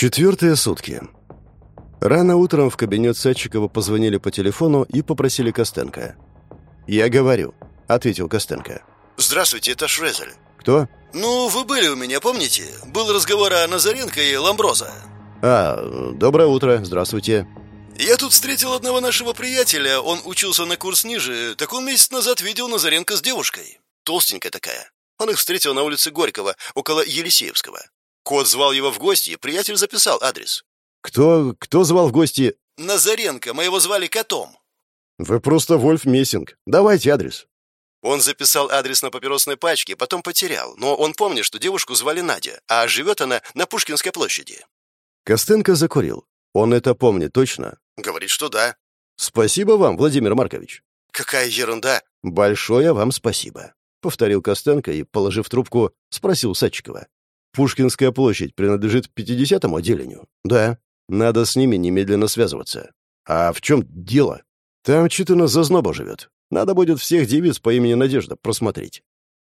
Четвертые сутки. Рано утром в кабинет Садчикова позвонили по телефону и попросили Костенко. «Я говорю», — ответил Костенко. «Здравствуйте, это Шрезель». «Кто?» «Ну, вы были у меня, помните? Был разговор о Назаренко и Ламброза». «А, доброе утро, здравствуйте». «Я тут встретил одного нашего приятеля, он учился на курс ниже, так он месяц назад видел Назаренко с девушкой. Толстенькая такая. Он их встретил на улице Горького, около Елисеевского. Кот звал его в гости, приятель записал адрес. «Кто... кто звал в гости?» «Назаренко, мы его звали Котом». «Вы просто Вольф Мессинг. Давайте адрес». Он записал адрес на папиросной пачке, потом потерял, но он помнит, что девушку звали Надя, а живет она на Пушкинской площади. Костенко закурил. Он это помнит точно? Говорит, что да. Спасибо вам, Владимир Маркович. Какая ерунда. Большое вам спасибо. Повторил Костенко и, положив трубку, спросил Садчикова. Пушкинская площадь принадлежит 50-му отделению? Да. Надо с ними немедленно связываться. А в чем дело? Там Читана Зазноба живет. Надо будет всех девиц по имени Надежда просмотреть.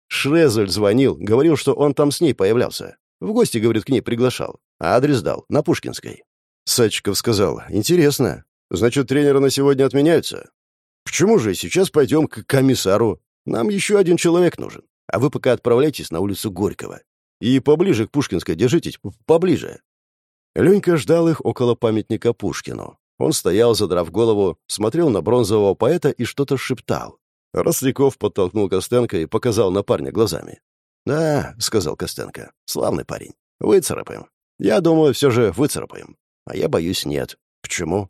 Шрезель звонил, говорил, что он там с ней появлялся. В гости, говорит, к ней приглашал. А адрес дал, на Пушкинской. Сачков сказал, интересно. Значит, тренеры на сегодня отменяются? Почему же сейчас пойдем к комиссару? Нам еще один человек нужен. А вы пока отправляйтесь на улицу Горького. И поближе к Пушкинской держитесь, поближе». Ленька ждал их около памятника Пушкину. Он стоял, задрав голову, смотрел на бронзового поэта и что-то шептал. Росляков подтолкнул Костенко и показал на парня глазами. «Да», — сказал Костенко, — «славный парень. Выцарапаем. Я думаю, все же выцарапаем. А я боюсь, нет. Почему?»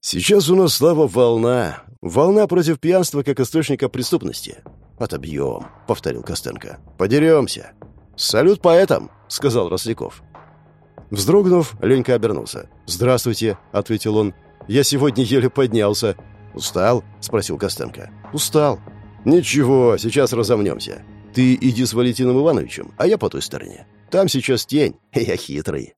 «Сейчас у нас, Слава, волна. Волна против пьянства как источника преступности. Отобьем», — повторил Костенко. «Подеремся. «Салют поэтам!» — сказал Росляков. Вздрогнув, Ленька обернулся. «Здравствуйте», — ответил он. «Я сегодня еле поднялся». «Устал?» — спросил Костенко. «Устал». «Ничего, сейчас разомнемся. Ты иди с Валентином Ивановичем, а я по той стороне. Там сейчас тень, я хитрый».